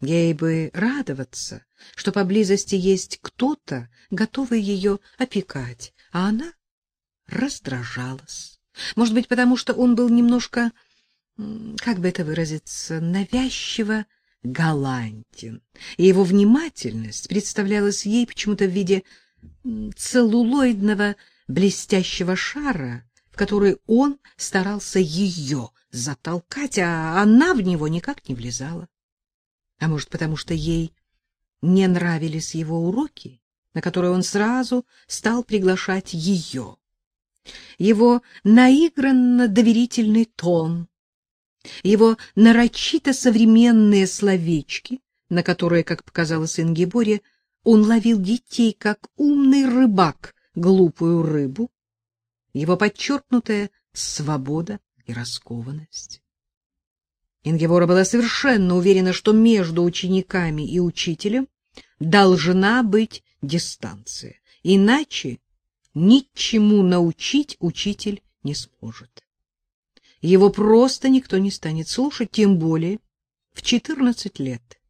Ей бы радоваться, что поблизости есть кто-то, готовый ее опекать, а она раздражалась. Может быть, потому что он был немножко, как бы это выразиться, навязчиво галантен, и его внимательность представлялась ей почему-то в виде целлулоидного блестящего шара, в который он старался ее затолкать, а она в него никак не влезала. А может, потому что ей не нравились его уроки, на которые он сразу стал приглашать ее. Его наигранно доверительный тон, его нарочито современные словечки, на которые, как показалось Ингеборе, он ловил детей, как умный рыбак глупую рыбу, его подчеркнутая свобода и раскованность. Ингебора была совершенно уверена, что между учениками и учителем должна быть дистанция, иначе ничему научить учитель не сможет. Его просто никто не станет слушать, тем более в 14 лет,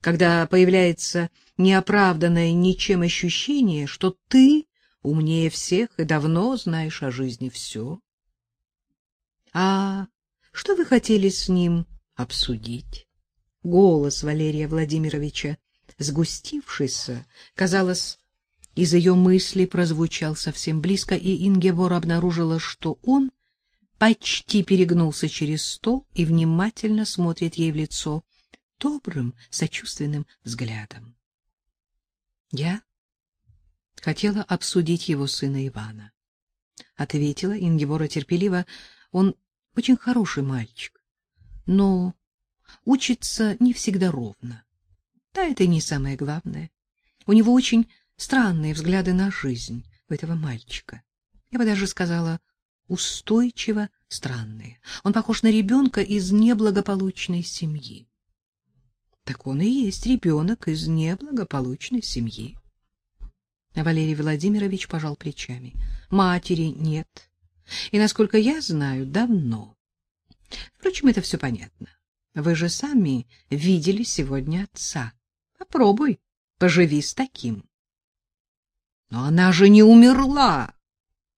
когда появляется неоправданное ничем ощущение, что ты умнее всех и давно знаешь о жизни все. А что вы хотели с ним обсудить? Голос Валерия Владимировича, сгустившийся, казалось, из ее мысли прозвучал совсем близко, и Ингебор обнаружила, что он почти перегнулся через стол и внимательно смотрит ей в лицо добрым, сочувственным взглядом. Я хотела обсудить его сына Ивана. Ответила Ингебора терпеливо, он очень хороший мальчик, но учится не всегда ровно. Да, это и не самое главное. У него очень странные взгляды на жизнь у этого мальчика. Я бы даже сказала, устойчиво странные. Он похож на ребенка из неблагополучной семьи. Так он и есть ребенок из неблагополучной семьи. Валерий Владимирович пожал плечами. Матери нет. И, насколько я знаю, давно. Впрочем, это все понятно. Вы же сами видели сегодня отца. Попробуй, поживи с таким. Но она же не умерла,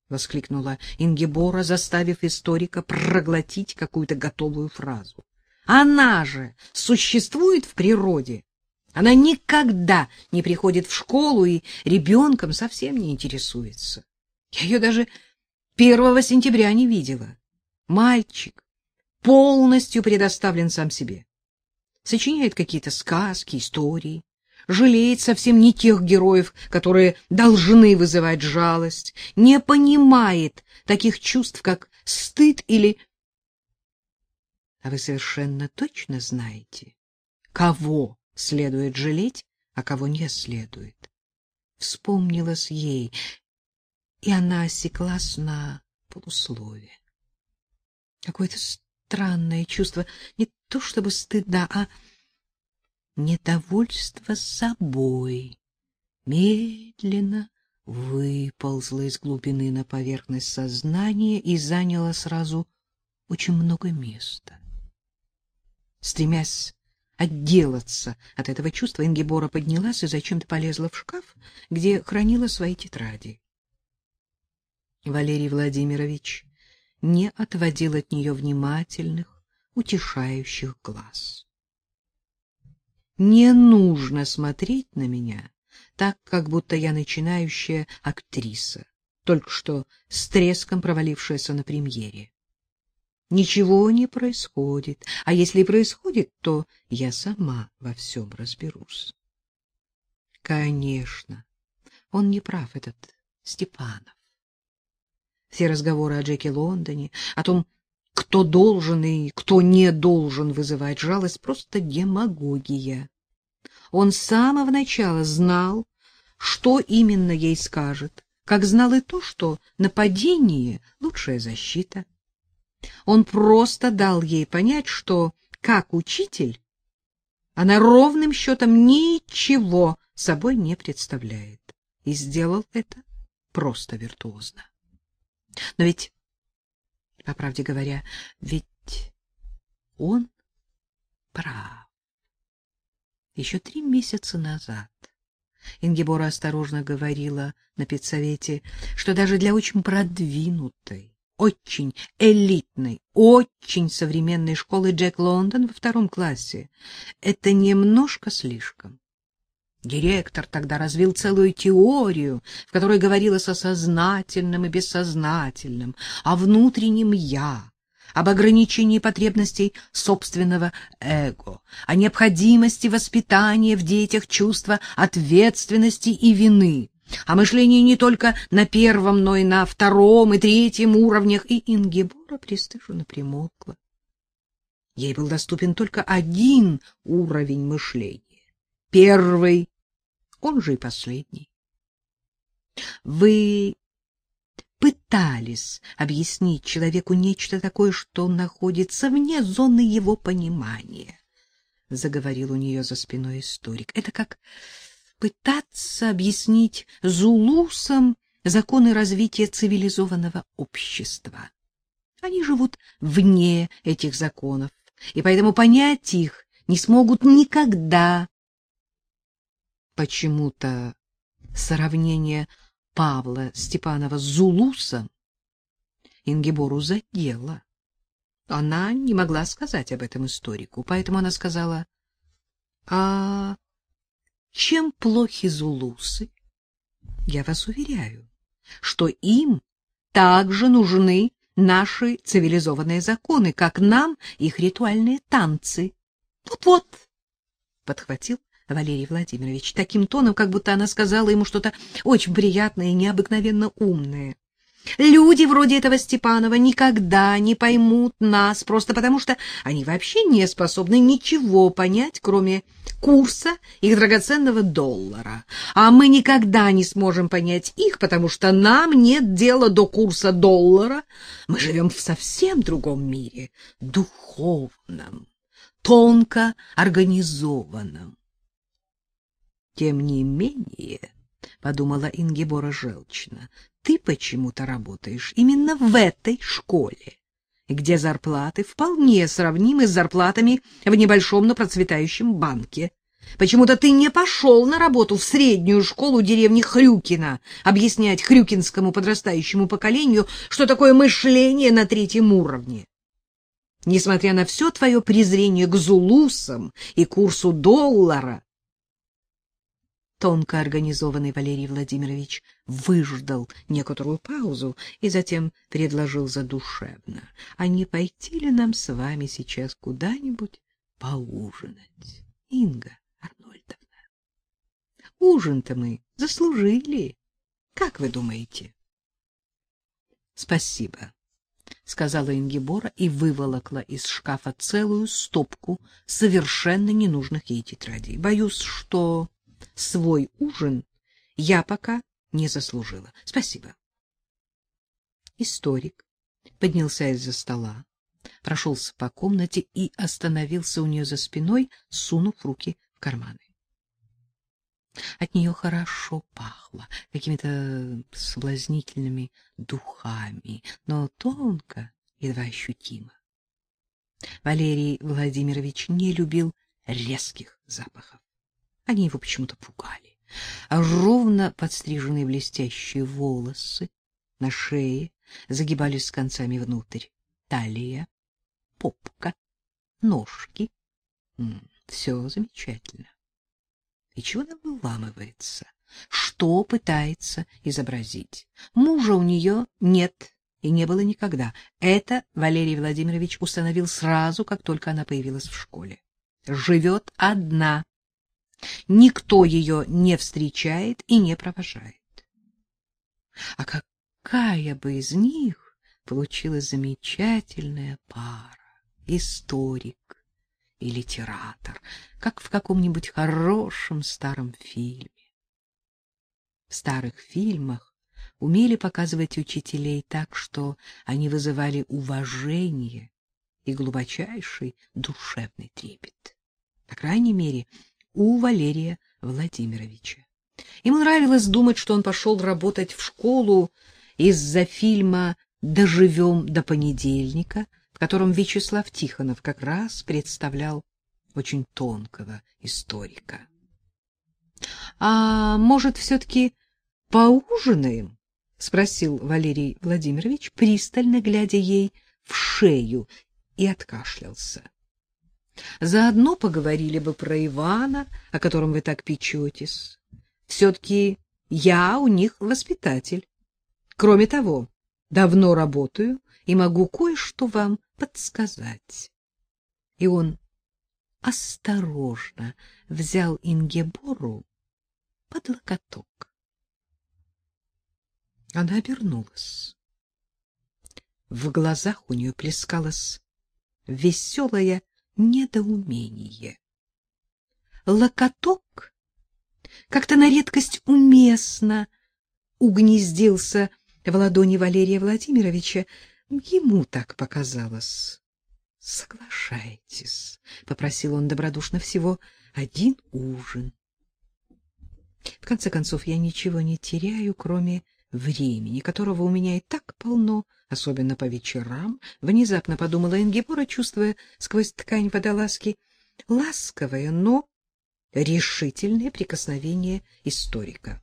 воскликнула Ингебора, заставив историка проглотить какую-то готовую фразу. Она же существует в природе. Она никогда не приходит в школу и ребенком совсем не интересуется. Я ее даже первого сентября не видела. Мальчик полностью предоставлен сам себе. Сочиняет какие-то сказки, истории, жалеет совсем не тех героев, которые должны вызывать жалость, не понимает таких чувств, как стыд или... А вы совершенно точно знаете, кого следует жалеть, а кого не следует. Вспомнилось ей, и она осеклась на полуслове. Какое-то странное чувство, не то чтобы стыда, а недовольство собой. Медленно выползло из глубины на поверхность сознания и заняло сразу очень много места. Стремясь отделаться от этого чувства, Ингебора поднялась и зачем-то полезла в шкаф, где хранила свои тетради. Валерий Владимирович не отводил от нее внимательных, утешающих глаз. Не нужно смотреть на меня так, как будто я начинающая актриса, только что с треском провалившаяся на премьере. Ничего не происходит, а если и происходит, то я сама во всем разберусь. Конечно, он не прав, этот Степанов. Все разговоры о Джеке Лондоне, о том, кто должен и кто не должен вызывать жалость, просто демагогия. Он с самого начала знал, что именно ей скажет, как знал и то, что нападение — лучшая защита. Он просто дал ей понять, что, как учитель, она ровным счетом ничего собой не представляет. И сделал это просто виртуозно. Но ведь, по правде говоря, ведь он прав. Еще три месяца назад Ингебора осторожно говорила на педсовете, что даже для очень продвинутой, очень элитной, очень современной школы Джек Лондон во втором классе это немножко слишком. Директор тогда развил целую теорию, в которой говорилось о сознательном и бессознательном, о внутреннем «я», об ограничении потребностей собственного эго, о необходимости воспитания в детях чувства ответственности и вины, о мышлении не только на первом, но и на втором и третьем уровнях, и Ингебора пристыженно примолкла. Ей был доступен только один уровень мышления — первый он же и последний. Вы пытались объяснить человеку нечто такое, что находится вне зоны его понимания, — заговорил у нее за спиной историк. Это как пытаться объяснить зулусам законы развития цивилизованного общества. Они живут вне этих законов, и поэтому понять их не смогут никогда, Почему-то сравнение Павла Степанова с Зулусом Ингебору задело. Она не могла сказать об этом историку, поэтому она сказала, «А чем плохи зулусы? Я вас уверяю, что им также нужны наши цивилизованные законы, как нам их ритуальные танцы. Вот-вот, — подхватил Валерий Владимирович, таким тоном, как будто она сказала ему что-то очень приятное и необыкновенно умное. Люди вроде этого Степанова никогда не поймут нас, просто потому что они вообще не способны ничего понять, кроме курса их драгоценного доллара. А мы никогда не сможем понять их, потому что нам нет дела до курса доллара. Мы живем в совсем другом мире, духовном, тонко организованном. Тем не менее, — подумала Ингебора желчно, — ты почему-то работаешь именно в этой школе, где зарплаты вполне сравнимы с зарплатами в небольшом, но процветающем банке. Почему-то ты не пошел на работу в среднюю школу деревни Хрюкина объяснять хрюкинскому подрастающему поколению, что такое мышление на третьем уровне. Несмотря на все твое презрение к зулусам и курсу доллара, тонко организованный Валерий Владимирович выждал некоторую паузу и затем предложил задушевно, а не пойти ли нам с вами сейчас куда-нибудь поужинать, Инга Арнольдовна? Ужин-то мы заслужили. Как вы думаете? Спасибо, сказала Ингебора и выволокла из шкафа целую стопку совершенно ненужных ей тетрадей. Боюсь, что свой ужин я пока не заслужила. Спасибо. Историк поднялся из-за стола, прошелся по комнате и остановился у нее за спиной, сунув руки в карманы. От нее хорошо пахло какими-то соблазнительными духами, но тонко, едва ощутимо. Валерий Владимирович не любил резких запахов. Они его почему-то пугали. Ровно подстриженные блестящие волосы на шее загибались с концами внутрь. Талия, попка, ножки. Все замечательно. И чего она выламывается? Что пытается изобразить? Мужа у нее нет и не было никогда. Это Валерий Владимирович установил сразу, как только она появилась в школе. Живет одна Никто ее не встречает и не провожает. А какая бы из них получилась замечательная пара, историк и литератор, как в каком-нибудь хорошем старом фильме. В старых фильмах умели показывать учителей так, что они вызывали уважение и глубочайший душевный трепет. По крайней мере, у Валерия Владимировича. Ему нравилось думать, что он пошел работать в школу из-за фильма «Доживем до понедельника», в котором Вячеслав Тихонов как раз представлял очень тонкого историка. — А может, все-таки поужинаем? — спросил Валерий Владимирович, пристально глядя ей в шею, и откашлялся. — Заодно поговорили бы про Ивана, о котором вы так печетесь. Все-таки я у них воспитатель. Кроме того, давно работаю и могу кое-что вам подсказать. И он осторожно взял Ингебору под локоток. Она обернулась. В глазах у нее плескалось веселое недоумение. Локоток как-то на редкость уместно угнездился в ладони Валерия Владимировича. Ему так показалось. — Соглашайтесь, — попросил он добродушно всего, — один ужин. В конце концов, я ничего не теряю, кроме времени, которого у меня и так полно, особенно по вечерам, внезапно подумала Ингебора, чувствуя сквозь ткань водолазки ласковое, но решительное прикосновение историка.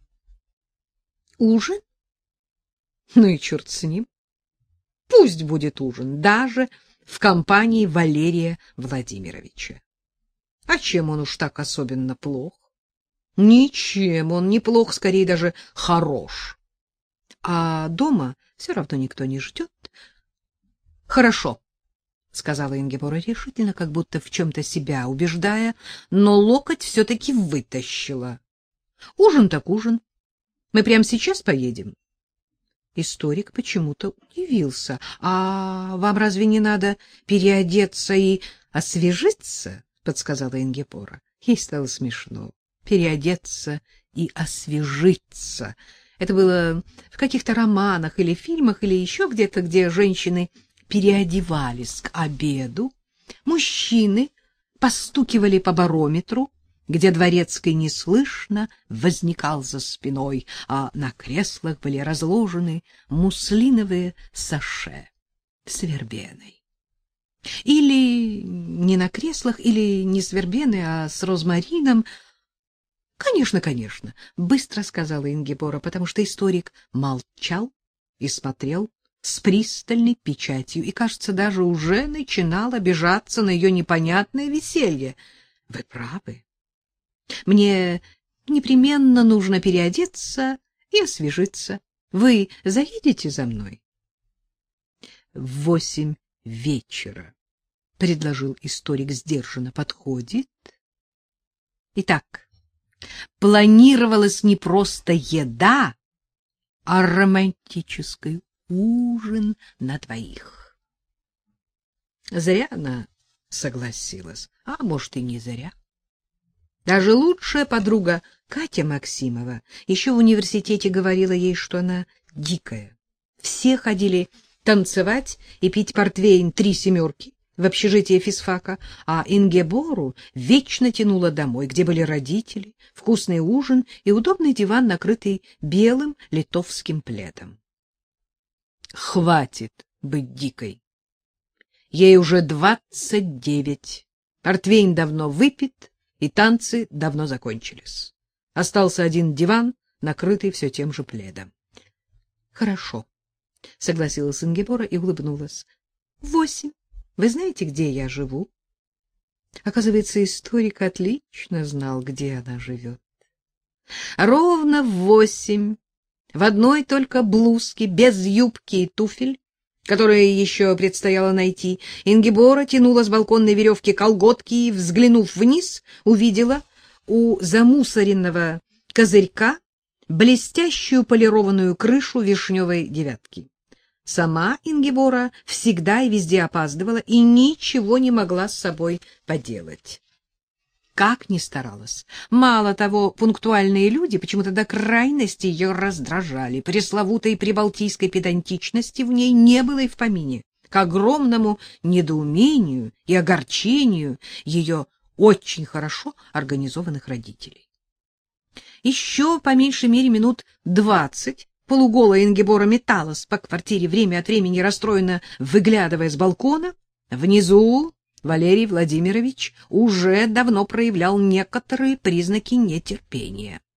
Ужин? Ну и черт с ним. Пусть будет ужин, даже в компании Валерия Владимировича. А чем он уж так особенно плох? Ничем он не плох, скорее даже хорош. А дома все равно никто не ждет. Хорошо, сказала Ингебора решительно, как будто в чем то себя убеждая, но локоть все таки вытащила. Ужин так ужин. Мы прямо сейчас поедем. Историк почему-то удивился. А вам разве не надо переодеться и освежиться? подсказала Ингебора. Ей стало смешно переодеться и освежиться. Это было в каких-то романах или фильмах, или еще где-то, где женщины переодевались к обеду, мужчины постукивали по барометру, где дворецкий неслышно возникал за спиной, а на креслах были разложены муслиновые саше с вербеной. Или не на креслах, или не с вербеной, а с розмарином, Конечно, конечно, быстро сказала Ингебора, потому что историк молчал и смотрел с пристальной печатью и, кажется, даже уже начинал обижаться на ее непонятное веселье. Вы правы. Мне непременно нужно переодеться и освежиться. Вы заедете за мной? В восемь вечера, предложил историк сдержанно, подходит. Итак, планировалась не просто еда, а романтический ужин на двоих. Зря она согласилась, а может и не зря. Даже лучшая подруга Катя Максимова еще в университете говорила ей, что она дикая. Все ходили танцевать и пить портвейн «Три семерки», в общежитие физфака, а Ингебору вечно тянуло домой, где были родители, вкусный ужин и удобный диван, накрытый белым литовским пледом. Хватит быть дикой. Ей уже двадцать девять. Портвейн давно выпит, и танцы давно закончились. Остался один диван, накрытый все тем же пледом. — Хорошо, — согласилась Ингебора и улыбнулась. — Восемь. Вы знаете, где я живу? Оказывается, историк отлично знал, где она живет. Ровно в восемь, в одной только блузке, без юбки и туфель, которые еще предстояло найти, Ингебора тянула с балконной веревки колготки и, взглянув вниз, увидела у замусоренного козырька блестящую полированную крышу вишневой девятки. Сама Ингебора всегда и везде опаздывала и ничего не могла с собой поделать. Как ни старалась. Мало того, пунктуальные люди почему-то до крайности ее раздражали. Пресловутой прибалтийской педантичности в ней не было и в помине. К огромному недоумению и огорчению ее очень хорошо организованных родителей. Еще по меньшей мере минут двадцать Полуголая Ингебора металась по квартире время от времени расстроенно выглядывая с балкона. Внизу Валерий Владимирович уже давно проявлял некоторые признаки нетерпения.